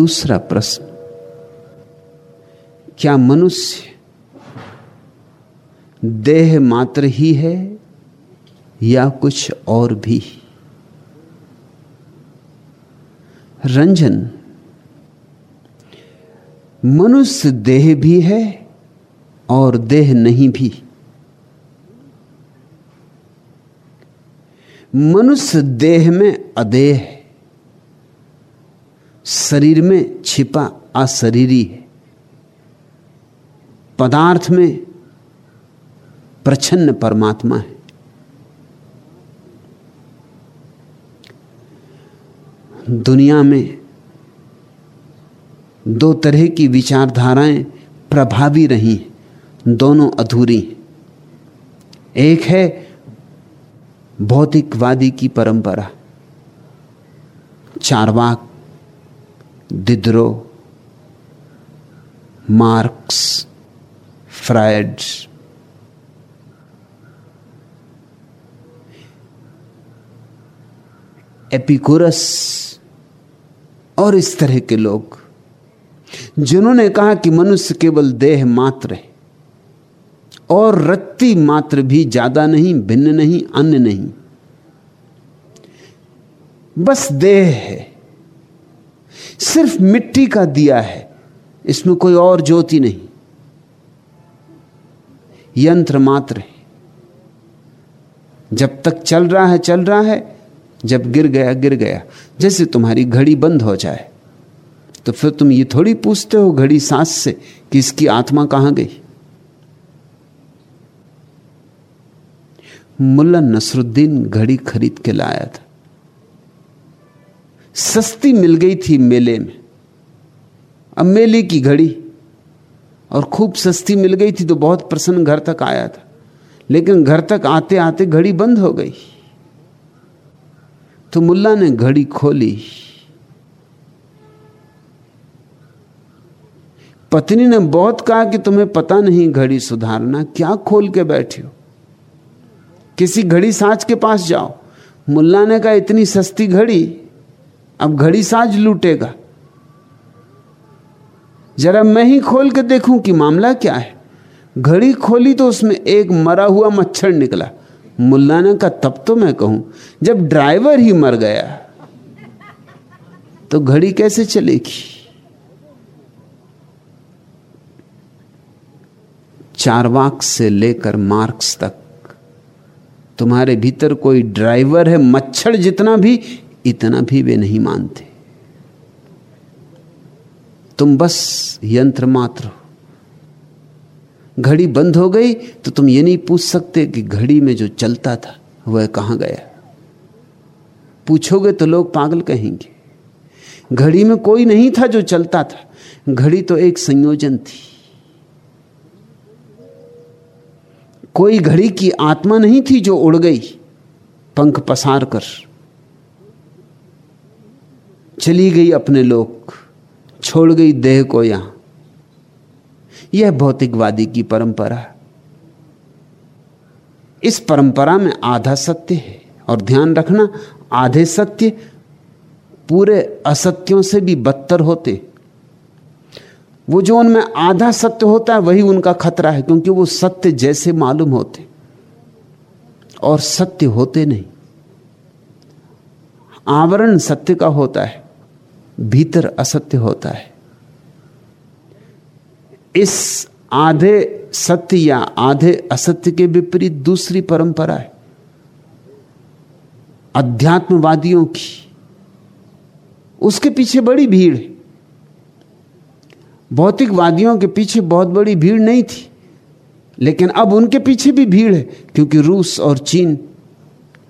दूसरा प्रश्न, क्या मनुष्य देह मात्र ही है या कुछ और भी? रंजन, मनुष्य देह भी है और देह नहीं भी। मनुष्य देह में अदेह है। शरीर में छिपा अशरीरी है। पदार्थ में प्रछन्न परमात्मा है। दुनिया में दो तरह की विचारधाराएँ प्रभावी रही दोनों अधूरी एक है भौतिकवादी की परंपरा, Charvaka Diderot Marx Freud Epicurus और इस तरह के लोग, जिन्होंने कहा कि मनुष्य केवल देह मात्र है, और रत्ती मात्र भी ज़्यादा नहीं, भिन्न नहीं, अन्य नहीं। बस देह है। सिर्फ़ मिट्टी का दिया है, इसमें कोई और ज्योति नहीं। यंत्र मात्र है। जब तक चल रहा है, चल रहा है, जब गिर गया गिर गया। जैसे तुम्हारी घड़ी बंद हो जाए तो फिर तुम ये थोड़ी पूछते हो घड़ी सांस से कि इसकी आत्मा कहाँ गई? मुल्ला नसरुद्दीन घड़ी खरीद के लाया था। सस्ती मिल गई थी मेले में। अब मेले की घड़ी और खूब सस्ती मिल गई थी तो बहुत प्रसन्न घर तक आया था। लेकिन घर तक आते आते घड़ी बंद हो गई। तो मुल्ला ने घड़ी खोली। पत्नी ने बहुत कहा कि तुम्हें पता नहीं घड़ी सुधारना, क्या खोल के बैठे हो? किसी घड़ी साज के पास जाओ। मुल्ला ने कहा, इतनी सस्ती घड़ी अब घड़ी साज लूटेगा। जरा मैं ही खोल के देखूँ कि मामला क्या है। घड़ी खोली तो उसमें एक मरा हुआ मच्छर निकला। मुल्ला ने कहा तब तो मैं कहूँ, जब ड्राइवर ही मर गया तो घड़ी कैसे चलेगी? चारवाक से लेकर मार्क्स तक, तुम्हारे भीतर कोई ड्राइवर है, मच्छर जितना भी इतना भी वे नहीं मानते। तुम बस यंत्र मात्र हो। घड़ी बंद हो गई तो तुम ये नहीं पूछ सकते कि घड़ी में जो चलता था, वह कहाँ गया। पूछोगे तो लोग पागल कहेंगे, घड़ी में कोई नहीं था जो चलता था, घड़ी तो एक संयोजन थी। कोई घड़ी की आत्मा नहीं थी जो उड़ गई, पंख पसार कर। चली गई अपने लोग छोड़ गई देह को यहाँ। यह भौतिकवादी की परंपरा इस परंपरा में आधा सत्य है और ध्यान रखना, आधे सत्य पूरे असत्यों से भी बदतर होते। वो जो उनमें आधा सत्य होता है, वही उनका खतरा है, क्योंकि वो सत्य जैसे मालूम होते और सत्य होते नहीं। आवरण सत्य का होता है। भीतर असत्य होता है। इस आधे सत्य या आधे असत्य के विपरीत दूसरी परंपरा है। अध्यात्मवादियों की। उसके पीछे बड़ी भीड़ है। भौतिकवादियों के पीछे बहुत बड़ी भीड़ नहीं थी। लेकिन अब उनके पीछे भी भीड़ है, क्योंकि रूस और चीन,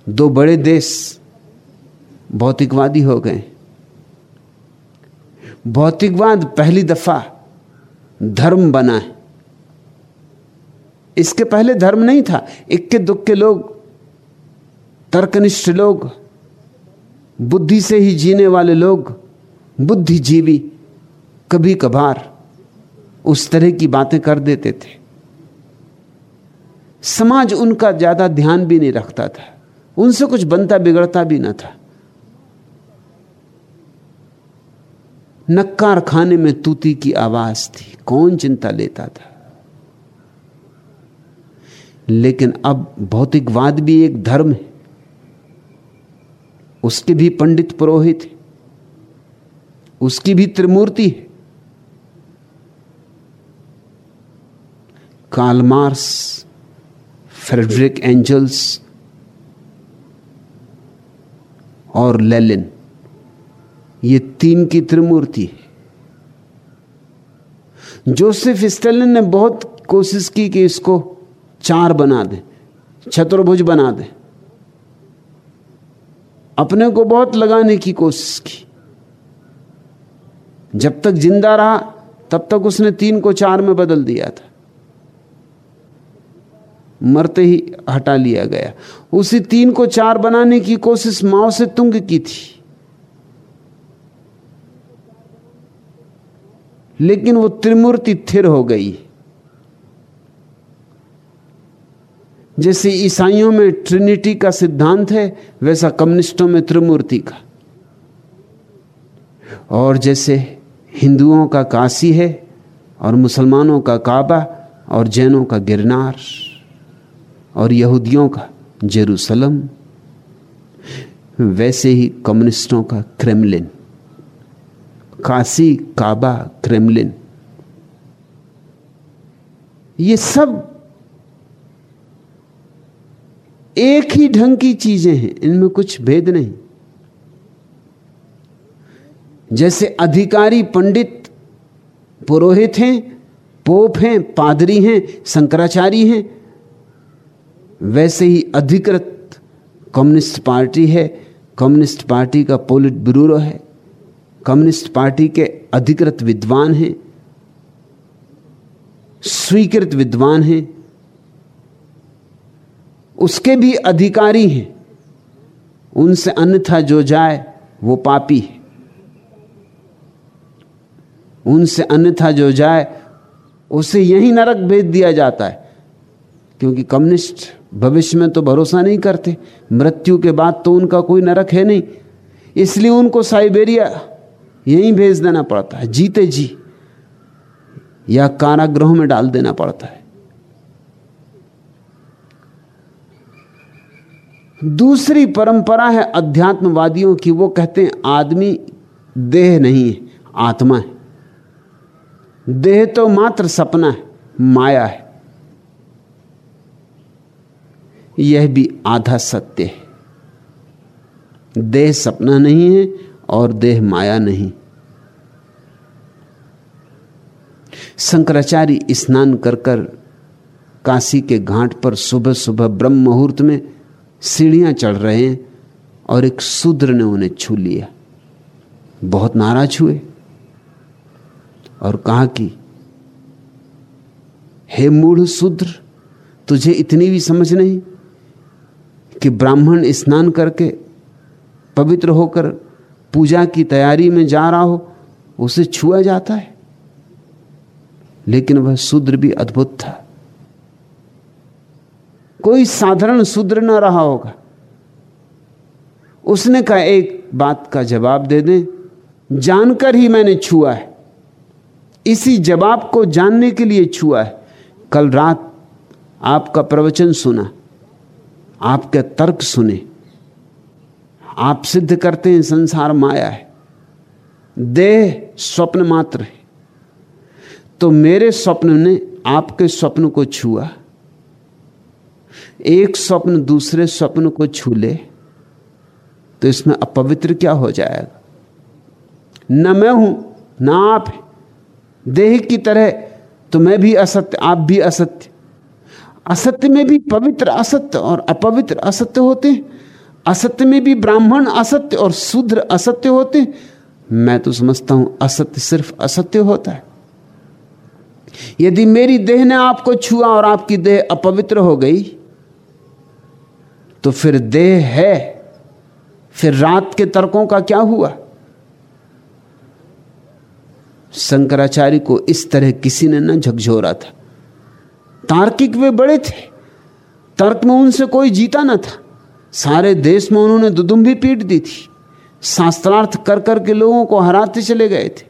दो बड़े देश, भौतिकवादी हो गए। भौतिकवाद पहली दफ़ा धर्म बना है। इसके पहले धर्म नहीं था। इक्के दुक्के लोग, तर्कनिष्ठ लोग, बुद्धि से ही जीने वाले लोग, बुद्धिजीवी कभी कभार उस तरह की बातें कर देते थे। समाज उनका ज़्यादा ध्यान भी नहीं रखता था। उनसे कुछ बनता बिगड़ता भी ना था। नक्कार खाने में तूती की आवाज़ थी। कौन चिंता लेता था? लेकिन अब भौतिकवाद भी एक धर्म है। उसके भी पंडित पुरोहित है। उसकी भी त्रिमूर्ति है। कार्लमार्स फ्रेडरिक एंजल्स और लेलिन ये तीन की त्रिमूर्ति है। जोसेफ स्टेलिन ने बहुत कोशिश की कि इसको चार बना दे, चतुर्भुज बना दे। अपने को बहुत लगाने की कोशिश की। जब तक ज़िंदा रहा, तब तक उसने तीन को चार में बदल दिया था। मरते ही हटा लिया गया। उसी तीन को चार बनाने की कोशिश माओ से तुंग की थी। लेकिन वो त्रिमूर्ति थिर हो गई। जैसे ईसाइयों में ट्रिनिटी का सिद्धांत है, वैसा कम्युनिस्टों में त्रिमूर्ति का। और जैसे हिंदुओं का काशी है, और मुसलमानों का काबा, और जैनों का गिरनार, और यहूदियों का जेरूसलम, वैसे ही कम्युनिस्टों का क्रेमलिन। काशी, काबा, क्रेमलिन। ये सब एक ही ढंग की चीज़ें हैं, इनमें कुछ भेद नहीं। जैसे अधिकारी पंडित पुरोहित हैं, पोप हैं, पादरी हैं, शंकराचार्य हैं, वैसे ही अधिकृत कम्युनिस्ट पार्टी है। कम्युनिस्ट पार्टी का पोलिट ब्यूरो है। कम्युनिस्ट पार्टी के अधिकृत विद्वान हैं, स्वीकृत विद्वान हैं, उसके भी अधिकारी हैं। उनसे अन्यथा जो जाए, वो पापी है। उनसे अन्यथा जो जाए, उसे यही नरक भेज दिया जाता है, क्योंकि कम्युनिस्ट भविष्य में तो भरोसा नहीं करते। मृत्यु के बाद तो उनका कोई नरक है नहीं। इसलिए उनको साइबेरिया यहीं भेज देना पड़ता है। जीते जी। या कारागृहों में डाल देना पड़ता है। दूसरी परंपरा है अध्यात्मवादियों की। वो कहते हैं, आदमी देह नहीं है, आत्मा है। देह तो मात्र सपना है, माया है। यह भी आधा सत्य है। देह सपना नहीं है और देह माया नहीं। शंकराचार्य स्नान कर कर काशी के घाट पर सुबह सुबह ब्रह्म मुहूर्त में सीढ़ियाँ चढ़ रहे हैं और एक शूद्र ने उन्हें छू लिया। बहुत नाराज़ हुए और कहा कि, हे मूढ़ शूद्र, तुझे इतनी भी समझ नहीं कि ब्राह्मण स्नान करके पवित्र होकर पूजा की तैयारी में जा रहा हो, उसे छुआ जाता है? लेकिन वह शूद्र भी अद्भुत था। कोई साधारण शूद्र ना रहा होगा। उसने कहा, एक बात का जवाब दे दें। जानकर ही मैंने छुआ है। इसी जवाब को जानने के लिए छुआ है। कल रात आपका प्रवचन सुना, आपके तर्क सुने। आप सिद्ध करते हैं, संसार माया है। देह स्वप्न मात्र है। तो मेरे स्वप्न ने आपके स्वप्न को छुआ। एक स्वप्न दूसरे स्वप्न को छू ले तो इसमें अपवित्र क्या हो जाएगा? न मैं हूँ, ना आप देह की तरह तो मैं भी असत्य, आप भी असत्य। असत्य में भी पवित्र असत्य और अपवित्र असत्य होते हैं। असत्य में भी ब्राह्मण असत्य और शूद्र असत्य होते मैं तो समझता हूँ, असत्य सिर्फ़ असत्य होता है। यदि मेरी देह ने आपको छुआ और आपकी देह अपवित्र हो गई तो फिर देह है। फिर रात के तर्कों का क्या हुआ? शंकराचार्य को इस तरह किसी ने न झकझोरा था। तार्किक वे बड़े थे। तर्क में उनसे कोई जीता न था। सारे देश में उन्होंने दुदुम भी पीट दी थी। शास्त्रार्थ कर कर के लोगों को हराते चले गए थे।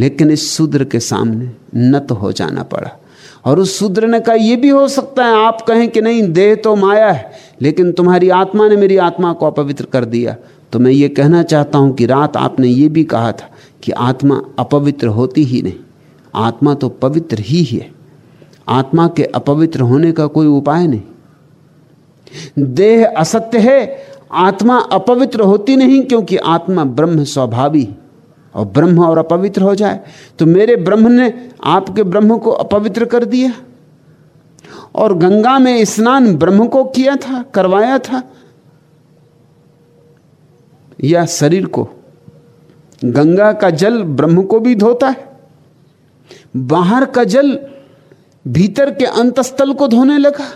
लेकिन इस शूद्र के सामने नत हो जाना पड़ा। और उस शूद्र ने कहा यह भी हो सकता है, आप कहें कि नहीं, देह तो माया है, लेकिन तुम्हारी आत्मा ने मेरी आत्मा को अपवित्र कर दिया। तो मैं ये कहना चाहता हूँ कि रात आपने ये भी कहा था कि आत्मा अपवित्र होती ही नहीं, आत्मा तो पवित्र ही है आत्मा के अपवित्र होने का कोई उपाय नहीं। देह असत्य है, आत्मा अपवित्र होती नहीं क्योंकि आत्मा ब्रह्म स्वभावी और ब्रह्म और अपवित्र हो जाए तो मेरे ब्रह्म ने आपके ब्रह्म को अपवित्र कर दिया। और गंगा में स्नान ब्रह्म को किया था, करवाया था। या शरीर को। गंगा का जल ब्रह्म को भी धोता है। बाहर का जल भीतर के अंतस्थल को धोने लगा।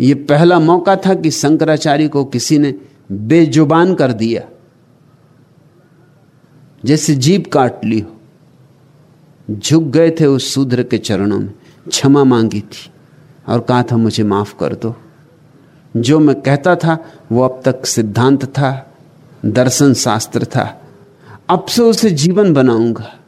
यह पहला मौका था कि शंकराचार्य को किसी ने बेजुबान कर दिया। जैसे जीप काट ली हो। झुक गए थे उस शूद्र के चरणों में। क्षमा मांगी थी और कहा था, मुझे माफ़ कर दो। जो मैं कहता था, वो अब तक सिद्धांत था, दर्शन शास्त्र था। अब से उसे जीवन बनाऊँगा।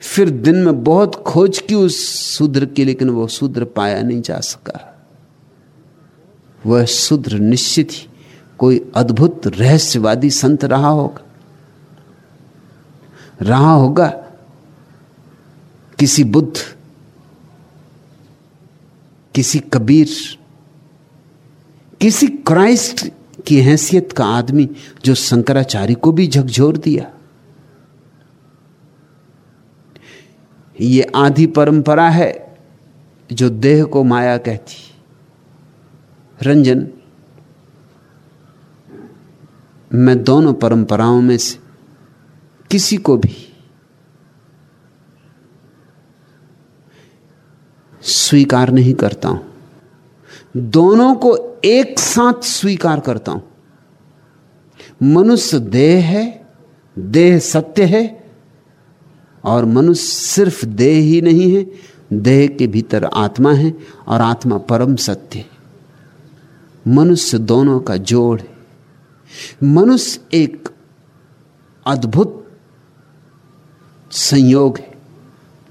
फिर दिन में बहुत खोज की उस शूद्र की, लेकिन वो शूद्र पाया नहीं जा सका। वह शूद्र निश्चित ही कोई अद्भुत रहस्यवादी संत रहा होगा। रहा होगा किसी बुद्ध, किसी कबीर, किसी क्राइस्ट की हैसियत का आदमी जो शंकराचार्य को भी झकझोर दिया। ये आधी परंपरा है जो देह को माया कहती। रंजन, मैं दोनों परंपराओं में से किसी को भी स्वीकार नहीं करता हूँ। दोनों को एक साथ स्वीकार करता हूँ। मनुष्य देह है, देह सत्य है, और मनुष्य सिर्फ़ देह ही नहीं है, देह के भीतर आत्मा है और आत्मा परम सत्य है। मनुष्य दोनों का जोड़ है। मनुष्य एक अद्भुत संयोग है,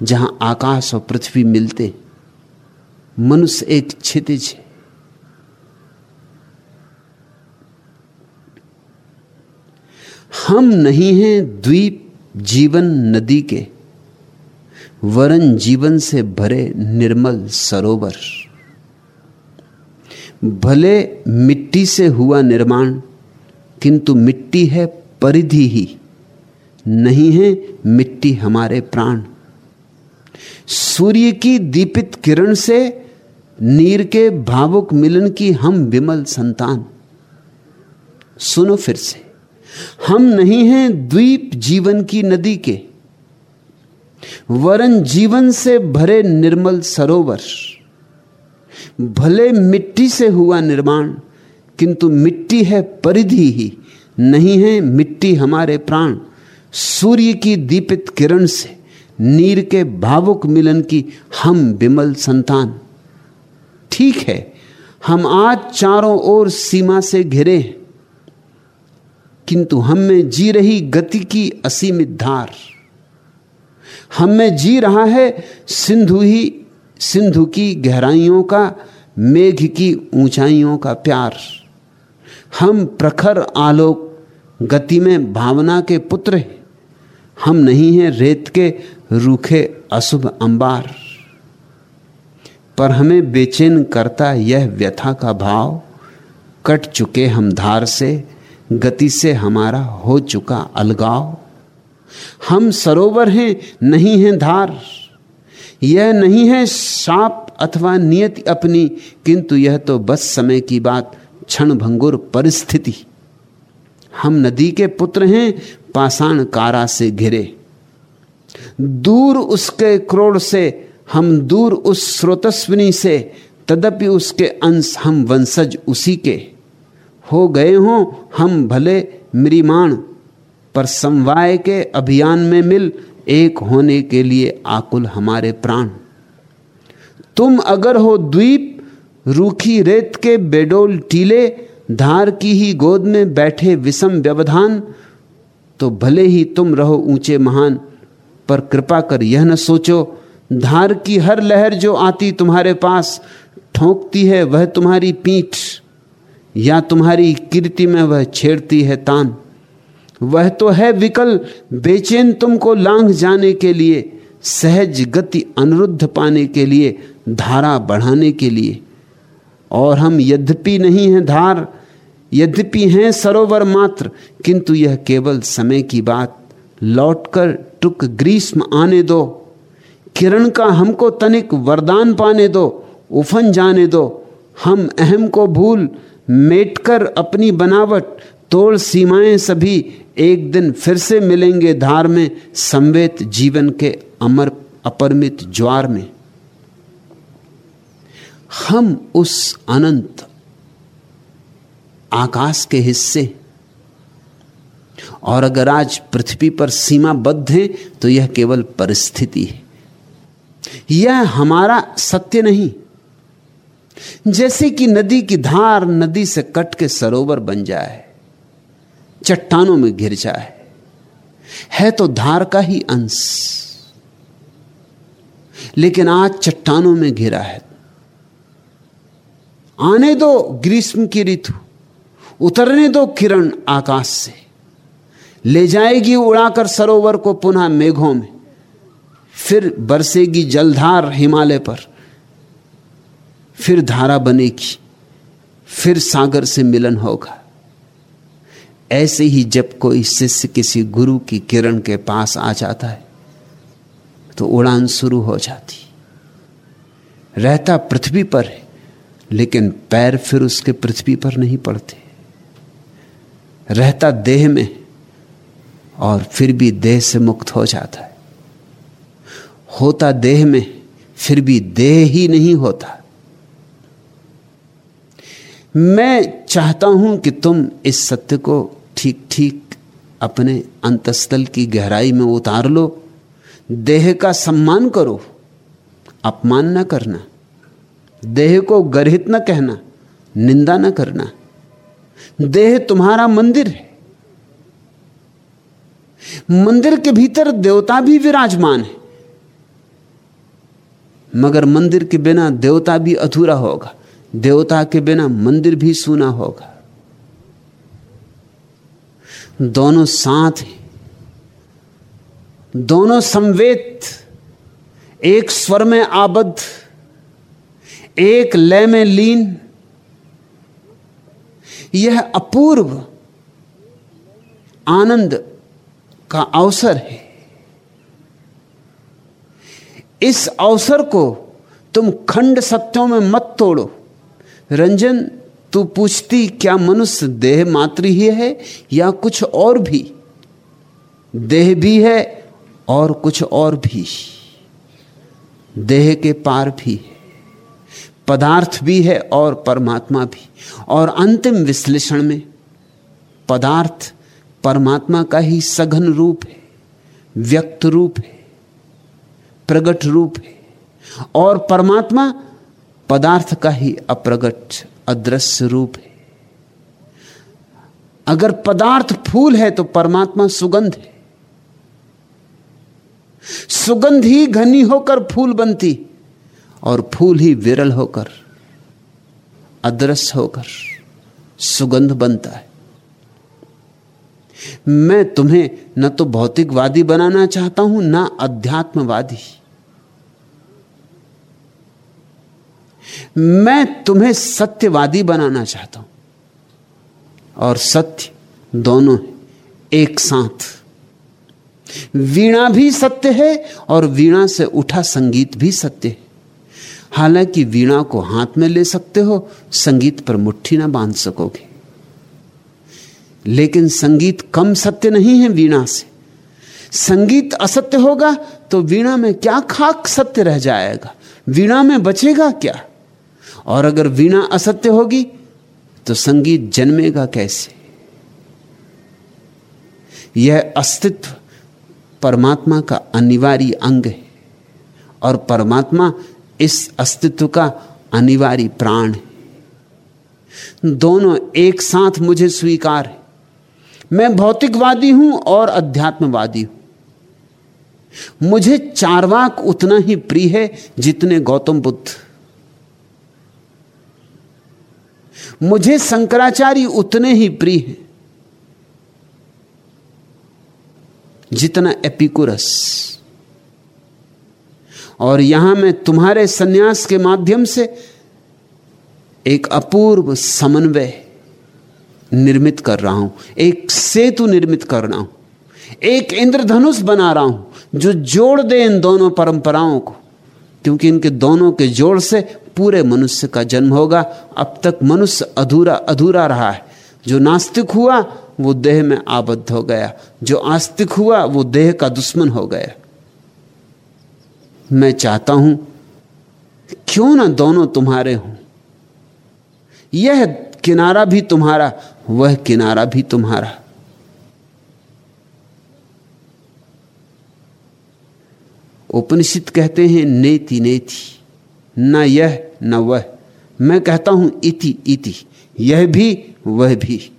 जहाँ आकाश और पृथ्वी मिलते मनुष्य एक क्षितिज है। हम नहीं हैं द्वीप जीवन नदी के, वरन जीवन से भरे निर्मल सरोवर। भले मिट्टी से हुआ निर्माण, किंतु मिट्टी है परिधि ही। नहीं है मिट्टी हमारे प्राण। सूर्य की दीपित किरण से नीर के भावुक मिलन की हम विमल संतान। सुनो फिर से, हम नहीं हैं द्वीप जीवन की नदी के। वरन जीवन से भरे निर्मल सरोवर। भले मिट्टी से हुआ निर्माण, किंतु मिट्टी है परिधि ही, नहीं है मिट्टी हमारे प्राण। सूर्य की दीपित किरण से, नीर के भावुक मिलन की हम विमल संतान। ठीक है, हम आज चारों ओर सीमा से घिरे हैं, किंतु हम में जी रही गति की असीमित धार। हम में जी रहा है सिंधु ही सिंधु की गहराइयों का, मेघ की ऊंचाइयों का प्यार। हम प्रखर आलोक, गति में भावना के पुत्र हैं। हम नहीं हैं रेत के रूखे अशुभ अंबार। पर हमें बेचैन करता यह व्यथा का भाव, कट चुके हम धार से, गति से हमारा हो चुका अलगाव। हम सरोवर हैं, नहीं हैं धार। यह नहीं है साप अथवा नियति अपनी, किंतु यह तो बस समय की बात क्षण भंगुर परिस्थिति। हम नदी के पुत्र हैं, पाषाण कारा से घिरे। दूर उसके क्रोड़ से, हम दूर उस स्रोतस्विनी से, तदपि उसके अंश हम वंशज उसी के। हो गए हों हम भले मृिमाण पर समवाय के अभियान में मिल एक होने के लिए आकुल हमारे प्राण। तुम अगर हो द्वीप, रूखी रेत के बेडोल टीले, धार की ही गोद में बैठे विषम व्यवधान तो भले ही तुम रहो ऊँचे महान, पर कृपा कर यह न सोचो, धार की हर लहर जो आती तुम्हारे पास, ठोंकती है वह तुम्हारी पीठ, या तुम्हारी कीर्ति में वह छेड़ती है तान। वह तो है विकल, बेचैन तुमको लांघ जाने के लिए, सहज गति अनुरुद्ध पाने के लिए, धारा बढ़ाने के लिए। और हम यद्यपि नहीं हैं धार, यद्यपि हैं सरोवर मात्र, किंतु यह केवल समय की बात। लौटकर टुक ग्रीष्म आने दो, किरण का हमको तनिक वरदान पाने दो, उफन जाने दो। हम अहम को भूल, मेटकर अपनी बनावट तोड़ सीमाएँ सभी एक दिन फिर से मिलेंगे धार में, संवेत जीवन के अमर अपरमित ज्वार में। हम उस अनंत आकाश के हिस्से। और अगर आज पृथ्वी पर सीमाबद्ध हैं तो यह केवल परिस्थिति है। यह हमारा सत्य नहीं। जैसे कि नदी की धार नदी से कट के सरोवर बन जाए चट्टानों में घिर जाए। है तो धार का ही अंश। लेकिन आज चट्टानों में घिरा है। आने दो ग्रीष्म की ऋतु, उतरने दो किरण आकाश से। ले जाएगी उड़ाकर सरोवर को पुनः मेघों में। फिर बरसेगी जलधार हिमालय पर। फिर धारा बनेगी, फिर सागर से मिलन होगा। ऐसे ही जब कोई शिष्य किसी गुरु की किरण के पास आ जाता है तो उड़ान शुरू हो जाती। रहता पृथ्वी पर है, लेकिन पैर फिर उसके पृथ्वी पर नहीं पड़ते। रहता देह में, और फिर भी देह से मुक्त हो जाता है। होता देह में, फिर भी देह ही नहीं होता। मैं चाहता हूँ कि तुम इस सत्य को ठीक ठीक अपने अंतस्थल की गहराई में उतार लो। देह का सम्मान करो, अपमान न करना। देह को गर्हित न कहना, निंदा न करना। देह तुम्हारा मंदिर है। मंदिर के भीतर देवता भी विराजमान है। मगर मंदिर के बिना देवता भी अधूरा होगा। देवता के बिना मंदिर भी सूना होगा। दोनों साथ हैं। दोनों संवेद एक स्वर में आबद्ध, एक लय में लीन। यह अपूर्व आनंद का अवसर है। इस अवसर को तुम खंड सत्यों में मत तोड़ो। रंजन तू पूछती, क्या मनुष्य देह मात्र ही है या कुछ और भी? देह भी है और कुछ और भी। देह के पार भी है, पदार्थ भी है और परमात्मा भी। और अंतिम विश्लेषण में, पदार्थ परमात्मा का ही सघन रूप है, व्यक्त रूप है, प्रगट रूप है। और परमात्मा पदार्थ का ही अप्रगट अदृश्य रूप है। अगर पदार्थ फूल है तो परमात्मा सुगंध है। सुगंध ही घनी होकर फूल बनती और फूल ही विरल होकर, अदृश्य होकर सुगंध बनता है। मैं तुम्हें न तो भौतिकवादी बनाना चाहता हूँ, ना अध्यात्मवादी। मैं तुम्हें सत्यवादी बनाना चाहता हूँ। और सत्य दोनों एक साथ। वीणा भी सत्य है और वीणा से उठा संगीत भी सत्य है। हालाँकि वीणा को हाथ में ले सकते हो, संगीत पर मुट्ठी ना बाँध सकोगे। लेकिन संगीत कम सत्य नहीं है वीणा से। संगीत असत्य होगा तो वीणा में क्या खाक सत्य रह जाएगा? वीणा में बचेगा क्या? और अगर वीणा असत्य होगी तो संगीत जन्मेगा कैसे? यह अस्तित्व परमात्मा का अनिवार्य अंग है, और परमात्मा इस अस्तित्व का अनिवार्य प्राण है। दोनों एक साथ मुझे स्वीकार है। मैं भौतिकवादी हूँ और अध्यात्मवादी हूँ। मुझे चारवाक उतना ही प्रिय है जितने गौतम बुद्ध। मुझे शंकराचार्य उतने ही प्रिय हैं जितना एपिकुरस। और यहाँ मैं तुम्हारे सन्यास के माध्यम से एक अपूर्व समन्वय निर्मित कर रहा हूँ, एक सेतु निर्मित कर रहा हूँ, एक इंद्रधनुष बना रहा हूँ, जो जोड़ दे इन दोनों परंपराओं को, क्योंकि इनके दोनों के जोड़ से पूरे मनुष्य का जन्म होगा। अब तक मनुष्य अधूरा अधूरा रहा है। जो नास्तिक हुआ, वो देह में आबद्ध हो गया। जो आस्तिक हुआ, वो देह का दुश्मन हो गया। मैं चाहता हूँ, क्यों ना दोनों तुम्हारे हों? यह किनारा भी तुम्हारा, वह किनारा भी तुम्हारा। उपनिषद कहते हैं, नेति नेति। न यह, न वह। मैं कहता हूँ इति इति। यह भी, वह भी।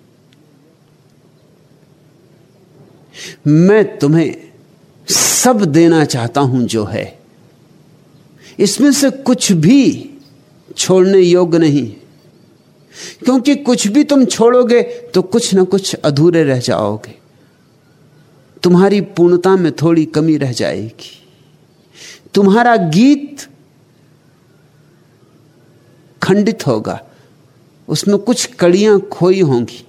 मैं तुम्हें सब देना चाहता हूँ जो है। इसमें से कुछ भी छोड़ने योग्य नहीं। क्योंकि कुछ भी तुम छोड़ोगे तो कुछ ना कुछ अधूरे रह जाओगे। तुम्हारी पूर्णता में थोड़ी कमी रह जाएगी। तुम्हारा गीत खंडित होगा। उसमें कुछ कड़ियाँ खोई होंगी।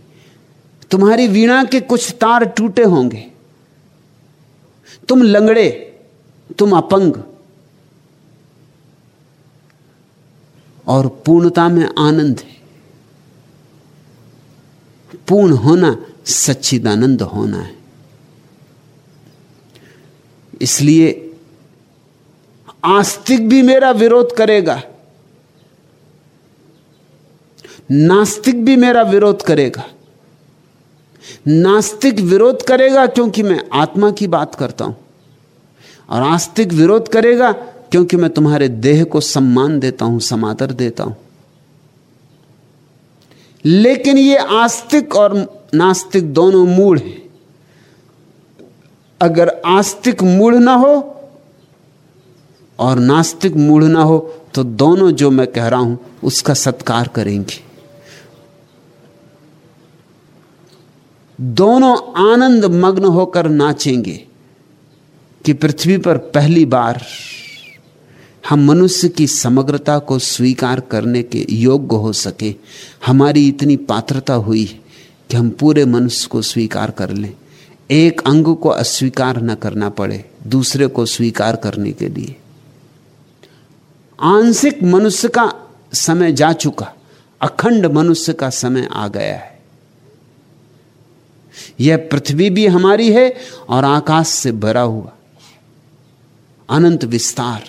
तुम्हारी वीणा के कुछ तार टूटे होंगे। तुम लंगड़े, तुम अपंग। और पूर्णता में आनंद है। पूर्ण होना, सच्चिदानंद होना है। इसलिए आस्तिक भी मेरा विरोध करेगा। नास्तिक भी मेरा विरोध करेगा। नास्तिक विरोध करेगा क्योंकि मैं आत्मा की बात करता हूँ। और आस्तिक विरोध करेगा क्योंकि मैं तुम्हारे देह को सम्मान देता हूँ, समादर देता हूँ। लेकिन ये आस्तिक और नास्तिक दोनों मूड हैं। अगर आस्तिक मूढ़ ना हो और नास्तिक मूढ़ ना हो तो दोनों जो मैं कह रहा हूँ, उसका सत्कार करेंगे। दोनों आनंद मग्न होकर नाचेंगे कि पृथ्वी पर पहली बार हम मनुष्य की समग्रता को स्वीकार करने के योग्य हो सके। हमारी इतनी पात्रता हुई कि हम पूरे मनुष्य को स्वीकार कर लें। एक अंग को अस्वीकार न करना पड़े, दूसरे को स्वीकार करने के लिए। आंशिक मनुष्य का समय जा चुका, अखंड मनुष्य का समय आ गया है। यह पृथ्वी भी हमारी है और आकाश से भरा हुआ। अनंत विस्तार।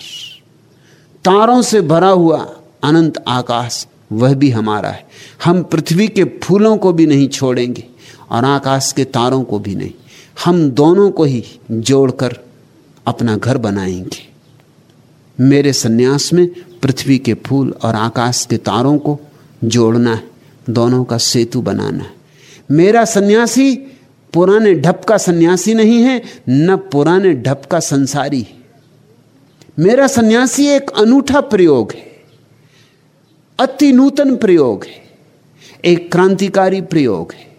तारों से भरा हुआ अनंत आकाश, वह भी हमारा है। हम पृथ्वी के फूलों को भी नहीं छोड़ेंगे और आकाश के तारों को भी नहीं। हम दोनों को ही जोड़कर अपना घर बनाएँगे। मेरे सन्यास में पृथ्वी के फूल और आकाश के तारों को जोड़ना है, दोनों का सेतु बनाना है। मेरा सन्यासी पुराने ढप का सन्यासी नहीं है, न पुराने ढप का संसारी मेरा सन्यासी एक अनूठा प्रयोग है, अति नूतन प्रयोग है, एक क्रांतिकारी प्रयोग है।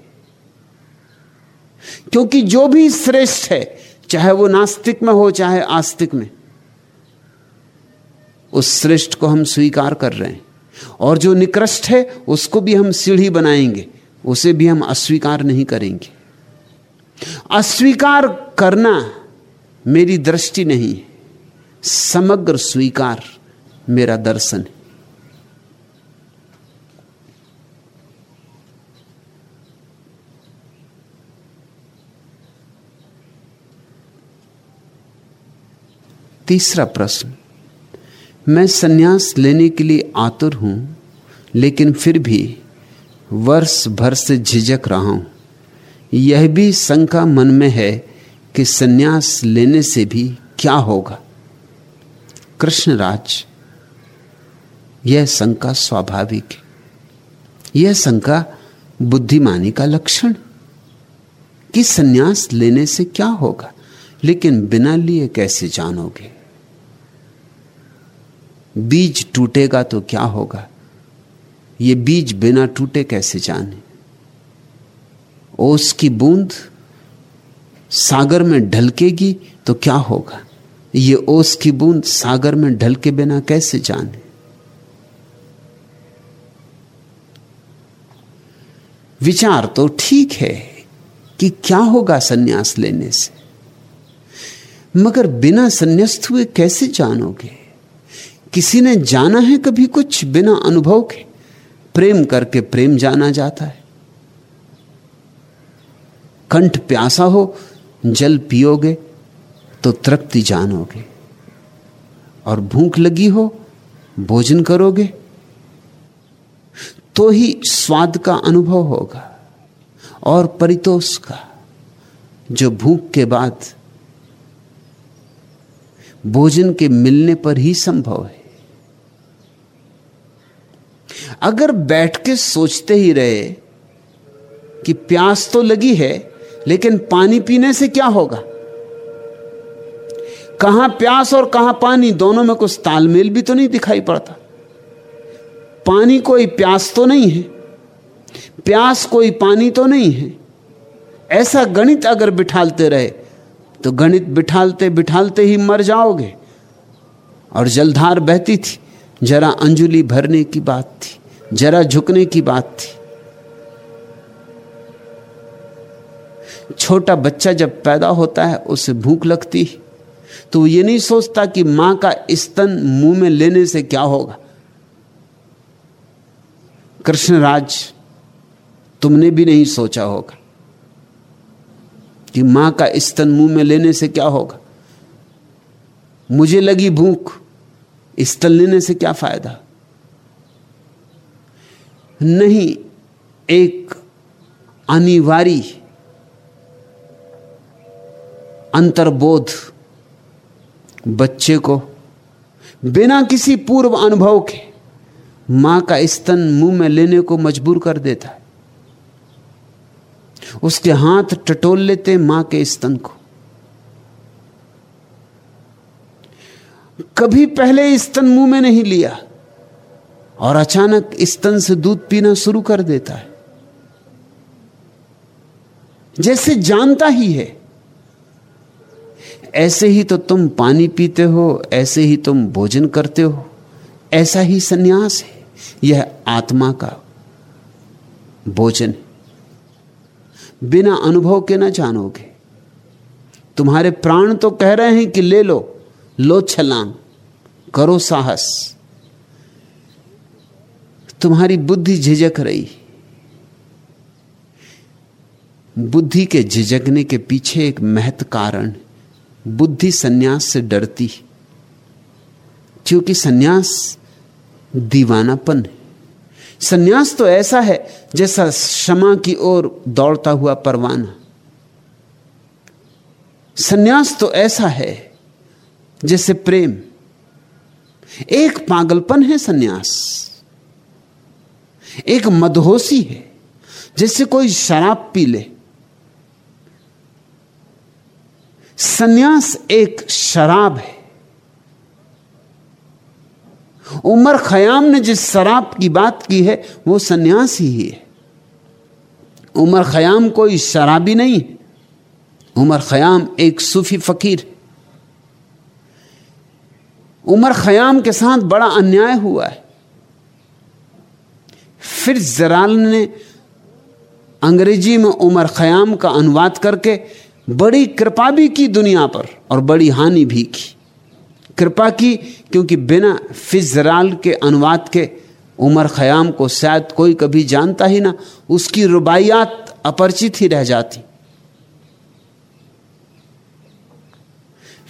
क्योंकि जो भी श्रेष्ठ है, चाहे वो नास्तिक में हो, चाहे आस्तिक में, उस श्रेष्ठ को हम स्वीकार कर रहे हैं। और जो निकृष्ट है, उसको भी हम सीढ़ी बनाएँगे। उसे भी हम अस्वीकार नहीं करेंगे। अस्वीकार करना मेरी दृष्टि नहीं है। समग्र स्वीकार मेरा दर्शन है। तीसरा प्रश्न, मैं सन्यास लेने के लिए आतुर हूँ, लेकिन फिर भी वर्ष भर से झिझक रहा हूँ। यह भी शंका मन में है कि सन्यास लेने से भी क्या होगा। कृष्णराज, यह शंका स्वाभाविक है। यह शंका बुद्धिमानी का लक्षण कि सन्यास लेने से क्या होगा, लेकिन बिना लिए कैसे जानोगे? बीज टूटेगा तो क्या होगा? ये बीज बिना टूटे कैसे जाने? ओस की बूंद सागर में ढलकेगी तो क्या होगा? ये ओस की बूंद सागर में ढलके बिना कैसे जाने? विचार तो ठीक है कि क्या होगा सन्यास लेने से। मगर बिना संन्यास्त हुए कैसे जानोगे? किसी ने जाना है कभी कुछ बिना अनुभव के? प्रेम करके प्रेम जाना जाता है। कंठ प्यासा हो, जल पियोगे तो तृप्ति जानोगे। और भूख लगी हो, भोजन करोगे तो ही स्वाद का अनुभव होगा और परितोष का। जो भूख के बाद भोजन के मिलने पर ही संभव है। अगर बैठ के सोचते ही रहे कि प्यास तो लगी है, लेकिन पानी पीने से क्या होगा? कहाँ प्यास और कहाँ पानी, दोनों में कुछ तालमेल भी तो नहीं दिखाई पड़ता। पानी कोई प्यास तो नहीं है, प्यास कोई पानी तो नहीं है। ऐसा गणित अगर बिठालते रहे तो गणित बिठालते बिठालते ही मर जाओगे। और जलधार बहती थी जरा अंजुली भरने की बात थी, जरा झुकने की बात थी। छोटा बच्चा जब पैदा होता है, उसे भूख लगती तो ये नहीं सोचता कि माँ का स्तन मुँह में लेने से क्या होगा। कृष्णराज, तुमने भी नहीं सोचा होगा कि माँ का स्तन मुँह में लेने से क्या होगा। मुझे लगी भूख स्तन लेने से क्या फ़ायदा? नहीं, एक अनिवार्य अंतर्बोध बच्चे को बिना किसी पूर्व अनुभव के माँ का स्तन मुँह में लेने को मजबूर कर देता है। उसके हाथ टटोल लेते माँ के स्तन को। कभी पहले स्तन मुँह में नहीं लिया और अचानक स्तन से दूध पीना शुरू कर देता है। जैसे जानता ही है, ऐसे ही तो तुम पानी पीते हो, ऐसे ही तुम भोजन करते हो, ऐसा ही सन्यास है, यह आत्मा का भोजन बिना अनुभव के ना जानोगे। तुम्हारे प्राण तो कह रहे हैं कि ले लो लो छलांग करो साहस। तुम्हारी बुद्धि झिझक रही। बुद्धि के झिझकने के पीछे एक महत्व कारण बुद्धि सन्यास से डरती। क्योंकि सन्यास दीवानापन है। सन्यास तो ऐसा है जैसा क्षमा की ओर दौड़ता हुआ परवाना। सन्यास तो ऐसा है जैसे प्रेम, एक पागलपन है सन्यास, एक मदहोशी है जैसे कोई शराब पी ले। सन्यास एक शराब है। उमर खयाम ने जिस शराब की बात की है, वो सन्यास ही है। उमर खयाम कोई शराबी नहीं है। उमर खयाम एक सूफी फकीर उमर खयाम के साथ बड़ा अन्याय हुआ है। फिर जराल ने अंग्रेज़ी में उमर खयाम का अनुवाद करके बड़ी कृपा भी की दुनिया पर और बड़ी हानि भी की। कृपा की क्योंकि बिना फिजराल के अनुवाद के उमर खयाम को शायद कोई कभी जानता ही ना, उसकी रुबाइयात अपरिचित ही रह जाती।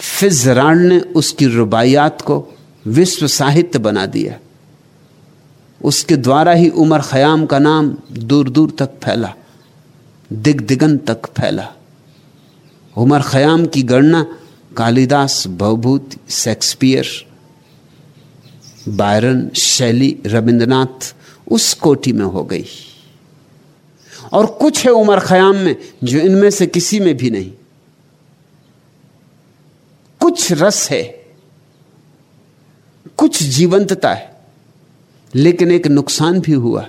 फिजराल ने उसकी रुबाइयात को विश्व साहित्य बना दिया। उसके द्वारा ही उमर खयाम का नाम दूर दूर तक फैला, दिग्दिगन तक फैला। उमर खयाम की गणना कालिदास भवभूत शेक्सपियर, बायरन, शैली, रविंद्रनाथ उस कोटि में हो गई। और कुछ है उमर खयाम में जो इनमें से किसी में भी नहीं। कुछ रस है, कुछ जीवंतता है, लेकिन एक नुकसान भी हुआ।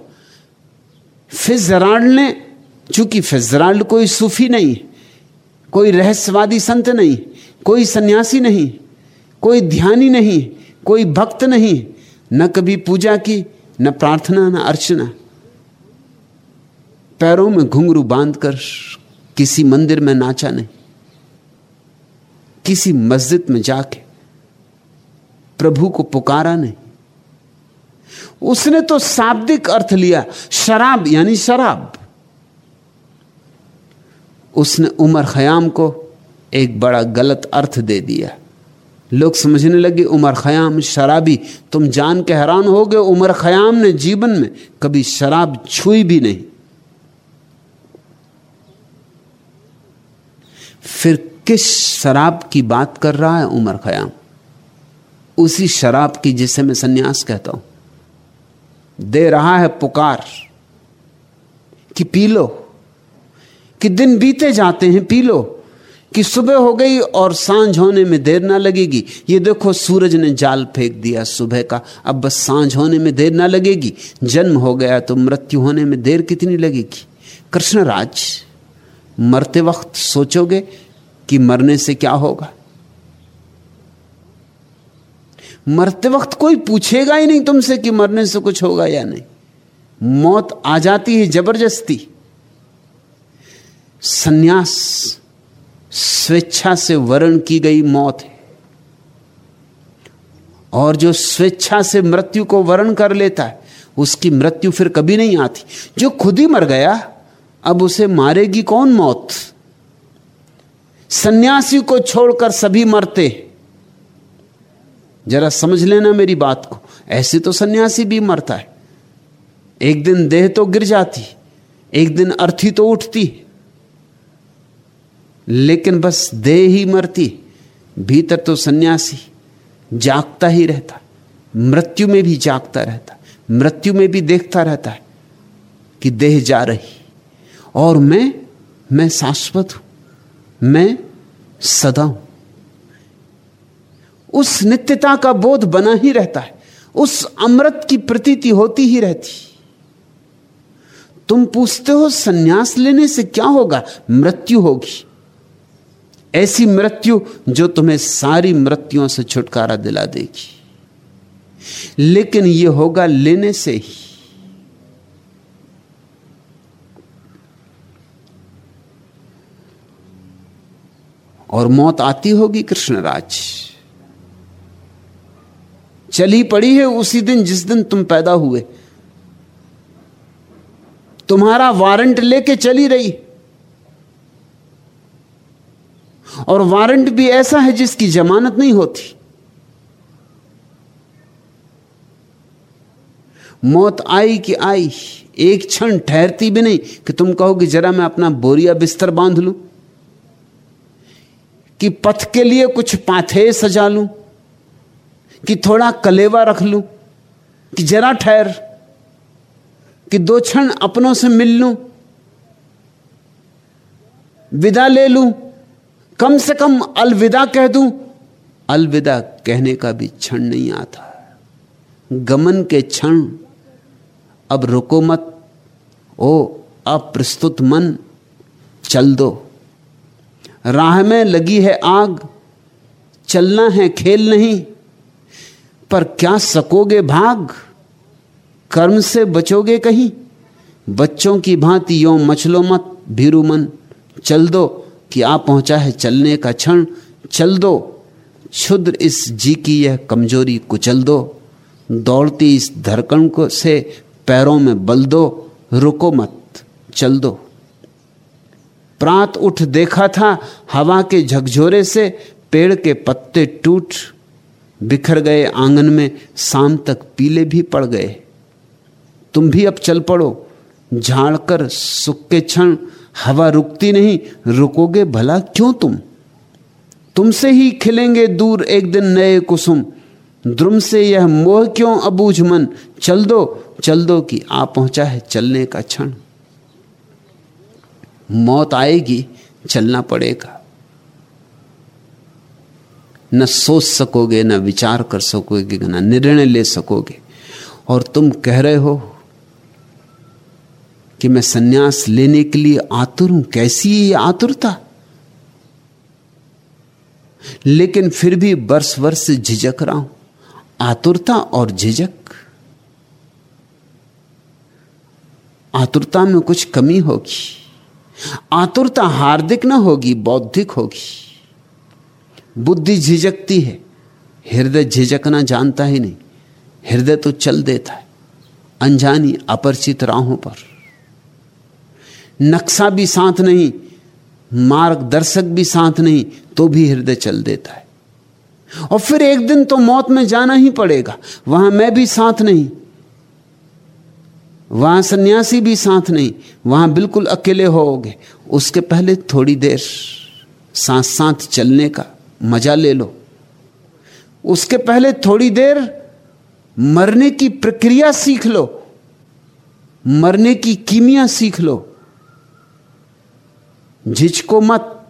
फिजराल्ड ने, चूँकि फिजराल्ड कोई सूफी नहीं, कोई रहस्यवादी संत नहीं, कोई सन्यासी नहीं, कोई ध्यानी नहीं, कोई भक्त नहीं, न कभी पूजा की, न प्रार्थना, न अर्चना। पैरों में घुंघरू बांधकर किसी मंदिर में नाचा नहीं। किसी मस्जिद में जाके प्रभु को पुकारा नहीं। उसने तो शाब्दिक अर्थ लिया, शराब, यानी शराब। उसने उमर खयाम को एक बड़ा गलत अर्थ दे दिया। लोग समझने लगे, उमर खयाम शराबी। तुम जान के हैरान हो गए, उमर खयाम ने जीवन में कभी शराब छुई भी नहीं। फिर किस शराब की बात कर रहा है उमर खयाम? उसी शराब की जिसे मैं सन्यास कहता हूँ। दे रहा है पुकार कि पी लो, कि दिन बीते जाते हैं, पी लो, कि सुबह हो गई और साँझ होने में देर ना लगेगी। ये देखो, सूरज ने जाल फेंक दिया सुबह का। अब बस साँझ होने में देर ना लगेगी। जन्म हो गया तो मृत्यु होने में देर कितनी लगेगी? कृष्णराज, मरते वक्त सोचोगे कि मरने से क्या होगा? मरते वक्त कोई पूछेगा ही नहीं तुमसे कि मरने से कुछ होगा या नहीं। मौत आ जाती है ज़बरदस्ती। सन्यास, स्वेच्छा से वर्ण की गई मौत है। और जो स्वेच्छा से मृत्यु को वर्ण कर लेता है, उसकी मृत्यु फिर कभी नहीं आती। जो खुद ही मर गया, अब उसे मारेगी कौन मौत? सन्यासी को छोड़कर सभी मरते जरा समझ लेना मेरी बात को। ऐसे तो सन्यासी भी मरता है। एक दिन देह तो गिर जाती, एक दिन अर्थी तो उठती। लेकिन बस देह ही मरती, भीतर तो सन्यासी जागता ही रहता, मृत्यु में भी जागता रहता, मृत्यु में भी देखता रहता है कि देह जा रही। और मैं मैं शाश्वत हूँ। मैं सदा हूँ। उस नित्यता का बोध बना ही रहता है। उस अमृत की प्रतीति होती ही रहती। तुम पूछते हो, सन्यास लेने से क्या होगा? मृत्यु होगी। ऐसी मृत्यु जो तुम्हें सारी मृत्युओं से छुटकारा दिला देगी। लेकिन यह होगा लेने से ही। और मौत आती होगी कृष्णराज। चली पड़ी है उसी दिन जिस दिन तुम पैदा हुए। तुम्हारा वारंट लेके चली रही। और वारंट भी ऐसा है जिसकी जमानत नहीं होती। मौत आई कि आई, एक क्षण ठहरती भी नहीं कि तुम कहो कि जरा मैं अपना बोरिया बिस्तर बाँध लूँ। कि पथ के लिए कुछ पाथे सजा लूँ, कि थोड़ा कलेवा रख लूँ, कि जरा ठहर, कि दो क्षण अपनों से मिल लूँ, विदा ले लूँ, कम से कम अलविदा कह दूँ। अलविदा कहने का भी क्षण नहीं आता। गमन के क्षण, अब रुको मत, ओ अप्रस्तुत मन, चल दो। राह में लगी है आग, चलना है खेल नहीं, पर क्या सकोगे भाग? कर्म से बचोगे कहीं? बच्चों की भांति यो मचलो मत, भीरू मन। चल दो कि आ पहुँचा है चलने का क्षण। चल दो, क्षुद्र इस जी की यह कमज़ोरी कुचल दो। दौड़ती इस धड़कन को से पैरों में बल दो। रुको मत, चल दो। प्रात उठ देखा था, हवा के झकझोरे से पेड़ के पत्ते टूट, बिखर गए आँगन में, शाम तक पीले भी पड़ गए। तुम भी अब चल पड़ो झाड़कर सुख के क्षण, हवा रुकती नहीं, रुकोगे भला क्यों तुम? तुमसे ही खिलेंगे दूर एक दिन नए कुसुम, द्रुम से यह मोह क्यों अबूझ मन? चल दो चल दो कि आ पहुँचा है चलने का क्षण। मौत आएगी, चलना पड़ेगा। न सोच सकोगे, न विचार कर सकोगे, न निर्णय ले सकोगे। और तुम कह रहे हो कि मैं सन्यास लेने के लिए आतुर हूँ। कैसी ये आतुरता? लेकिन फिर भी वर्ष वर्ष झिझक रहा हूँ। आतुरता और झिझक। आतुरता में कुछ कमी होगी। आतुरता हार्दिक ना होगी, बौद्धिक होगी। बुद्धि झिझकती है, हृदय झिझकना जानता ही नहीं, हृदय तो चल देता है, अनजानी अपरिचित राहों पर। नक्शा भी साथ नहीं, मार्गदर्शक भी साथ नहीं तो भी हृदय चल देता है। और फिर एक दिन तो मौत में जाना ही पड़ेगा, वहाँ मैं भी साथ नहीं। वहाँ सन्यासी भी साथ नहीं, वहाँ बिल्कुल अकेले होोगे। उसके पहले थोड़ी देर साथ साथ चलने का मज़ा ले लो। उसके पहले थोड़ी देर मरने की प्रक्रिया सीख लो। मरने की कीमिया सीख लो। झिझको मत,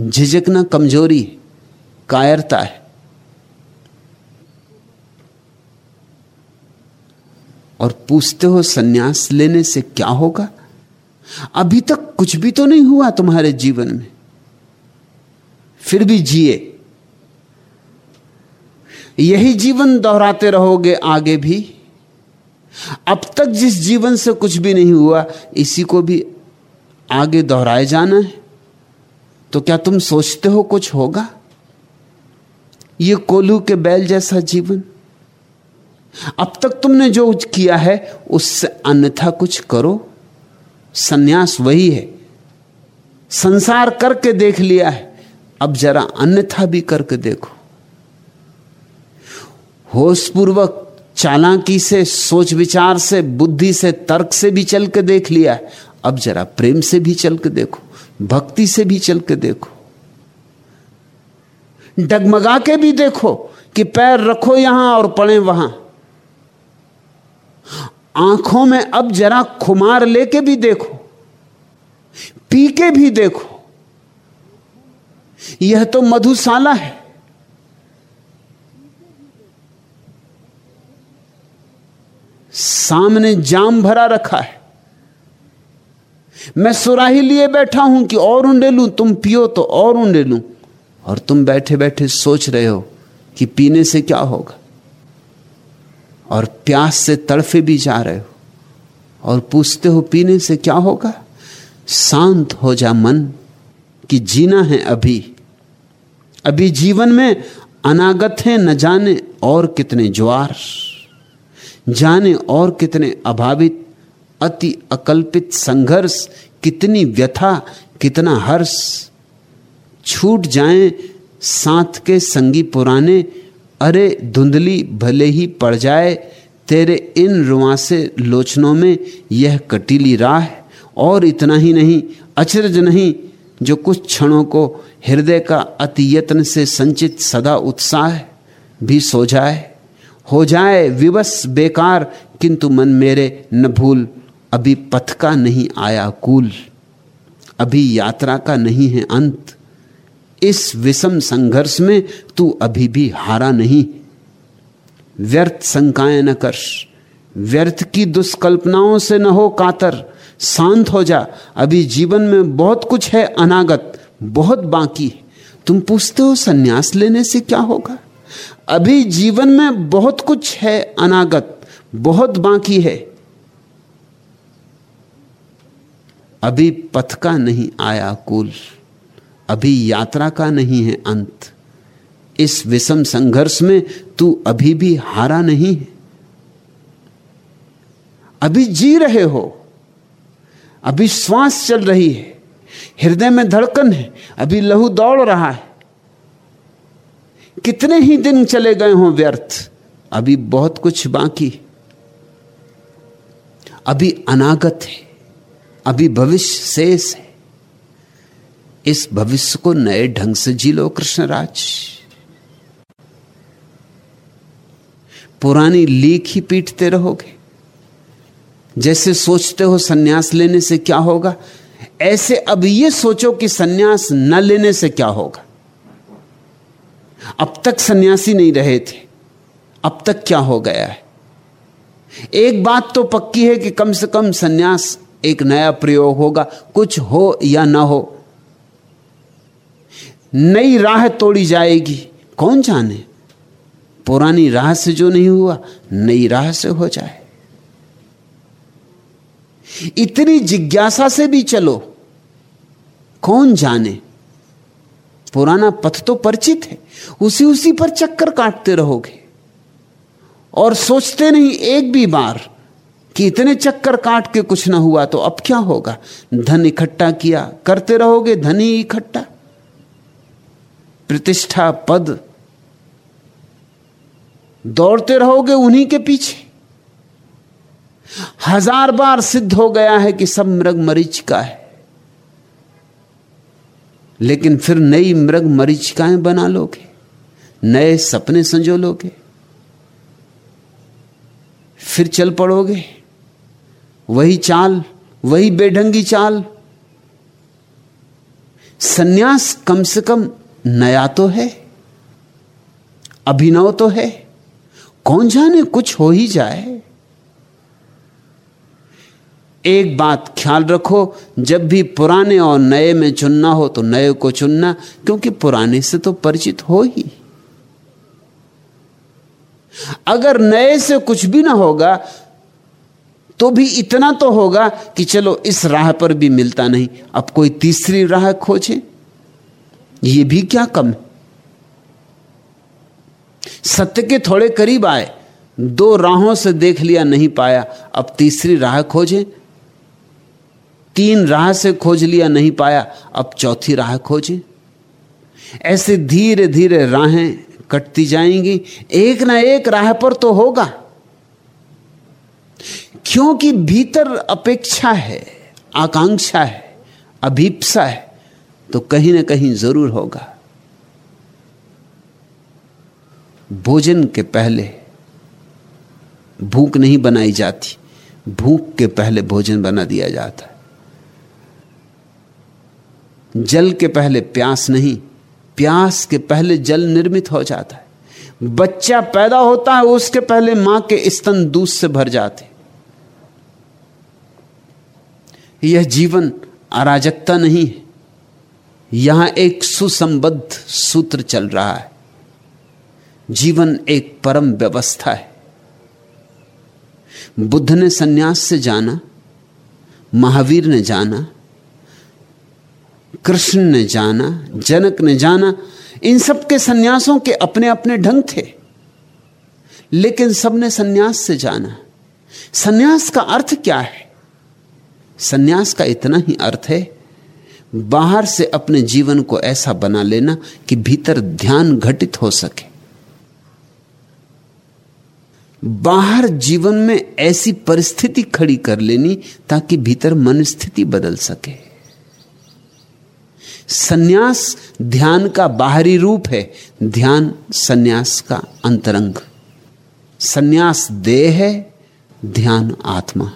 झिझकना कमज़ोरी, कायरता है। और पूछते हो, सन्यास लेने से क्या होगा? अभी तक कुछ भी तो नहीं हुआ तुम्हारे जीवन में। फिर भी जिए। यही जीवन दोहराते रहोगे आगे भी। अब तक जिस जीवन से कुछ भी नहीं हुआ, इसी को भी आगे दोहराए जाना है। तो क्या तुम सोचते हो कुछ होगा? ये कोलू के बैल जैसा जीवन। अब तक तुमने जो किया है, उससे अन्यथा कुछ करो। सन्यास वही है। संसार करके देख लिया है। अब जरा अन्यथा भी करके देखो। होशपूर्वक, चालाकी से, सोच विचार से, बुद्धि से, तर्क से भी चल के देख लिया है। अब जरा प्रेम से भी चल के देखो। भक्ति से भी चल के देखो। डगमगा के भी देखो कि पैर रखो यहाँ और पड़े वहाँ। आँखों में अब जरा खुमार लेके भी देखो पी के भी देखो। यह तो मधुशाला है। सामने जाम भरा रखा है। मैं सुराही लिए बैठा हूँ कि और ऊंडे लू। तुम पियो तो और ऊंडे लू। और तुम बैठे बैठे सोच रहे हो कि पीने से क्या होगा? और प्यास से तड़फे भी जा रहे हो और पूछते हो, पीने से क्या होगा? शांत हो जा मन कि जीना है अभी। अभी जीवन में अनागत है, न जाने और कितने ज्वार, जाने और कितने अभावित, अति अकल्पित संघर्ष, कितनी व्यथा, कितना हर्ष। छूट जाएँ साथ के संगी पुराने अरे धुंधली भले ही पड़ जाए, तेरे इन रुआसे लोचनों में यह कटीली राह और इतना ही नहीं, अचरज नहीं, जो कुछ क्षणों को हृदय का अति यत्न से संचित सदा उत्साह भी सो जाए। हो जाए विवश बेकार, किंतु मन मेरे न भूल, अभी पथ का नहीं आया कूल। अभी यात्रा का नहीं है अंत। इस विषम संघर्ष में तू अभी भी हारा नहीं। व्यर्थ शंकाएँ न कर, व्यर्थ की दुष्कल्पनाओं से न हो कातर, शांत हो जा। अभी जीवन में बहुत कुछ है अनागत, बहुत बाकी है। तुम पूछते हो सन्यास लेने से क्या होगा? अभी जीवन में बहुत कुछ है अनागत, बहुत बाकी है। अभी पथ का नहीं आया कुल। अभी यात्रा का नहीं है अंत। इस विषम संघर्ष में तू अभी भी हारा नहीं है। अभी जी रहे हो। अभी श्वास चल रही है। हृदय में धड़कन है। अभी लहू दौड़ रहा है। कितने ही दिन चले गए हों व्यर्थ। अभी बहुत कुछ बाकी। अभी अनागत है। अभी भविष्य शेष है। इस भविष्य को नए ढंग से जी लो, कृष्णराज। पुरानी लीक ही पीटते रहोगे। जैसे सोचते हो सन्यास लेने से क्या होगा, ऐसे अब ये सोचो कि सन्यास न लेने से क्या होगा। अब तक सन्यासी नहीं रहे थे, अब तक क्या हो गया है। एक बात तो पक्की है कि कम से कम सन्यास एक नया प्रयोग होगा, कुछ हो या ना हो। नई राह तोड़ी जाएगी। कौन जाने? पुरानी राह से जो नहीं हुआ, नई राह से हो जाए। इतनी जिज्ञासा से भी चलो। कौन जाने? पुराना पथ तो परिचित है। उसी उसी पर चक्कर काटते रहोगे। और सोचते नहीं एक भी बार कि इतने चक्कर काट के कुछ ना हुआ तो अब क्या होगा? धन इकट्ठा किया, करते रहोगे, धन ही इकट्ठा। प्रतिष्ठा पद दौड़ते रहोगे उन्हीं के पीछे। हज़ार बार सिद्ध हो गया है कि सब मृग मरीच का है। लेकिन फिर नई मृग मरीचिकाएँ बना लोगे, नए सपने संजो लोगे, फिर चल पड़ोगे। वही चाल, वही बेढंगी चाल। सन्यास कम से कम नया तो है, अभिनव तो है, कौन जाने कुछ हो ही जाए। एक बात ख्याल रखो, जब भी पुराने और नए में चुनना हो तो नए को चुनना, क्योंकि पुराने से तो परिचित हो ही। अगर नए से कुछ भी ना होगा तो भी इतना तो होगा कि चलो इस राह पर भी मिलता नहीं। अब कोई तीसरी राह खोजे। ये भी क्या कम है? सत्य के थोड़े करीब आए, दो राहों से देख लिया नहीं पाया, अब तीसरी राह खोजे। तीन राह से खोज लिया नहीं पाया, अब चौथी राह खोजे। ऐसे धीरे धीरे राहें कटती जाएँगी, एक ना एक राह पर तो होगा। क्योंकि भीतर अपेक्षा है, आकांक्षा है, अभीपसा है तो कहीं ना कहीं ज़रूर होगा। भोजन के पहले भूख नहीं बनाई जाती, भूख के पहले भोजन बना दिया जाता। है जल के पहले प्यास नहीं, प्यास के पहले जल निर्मित हो जाता है। बच्चा पैदा होता है, उसके पहले माँ के स्तन दूध से भर जाते। यह जीवन अराजकता नहीं है। यहाँ एक सुसंबद्ध सूत्र चल रहा है। जीवन एक परम व्यवस्था है। बुद्ध ने सन्यास से जाना, महावीर ने जाना, कृष्ण ने जाना, जनक ने जाना, इन सब के सन्यासों के अपने अपने ढंग थे। लेकिन सबने सन्यास से जाना। सन्यास का अर्थ क्या है? सन्यास का इतना ही अर्थ है बाहर से अपने जीवन को ऐसा बना लेना कि भीतर ध्यान घटित हो सके। बाहर जीवन में ऐसी परिस्थिति खड़ी कर लेनी ताकि भीतर मन स्थिति बदल सके। सन्यास ध्यान का बाहरी रूप है, ध्यान सन्यास का अंतरंग। सन्यास देह है, ध्यान आत्मा।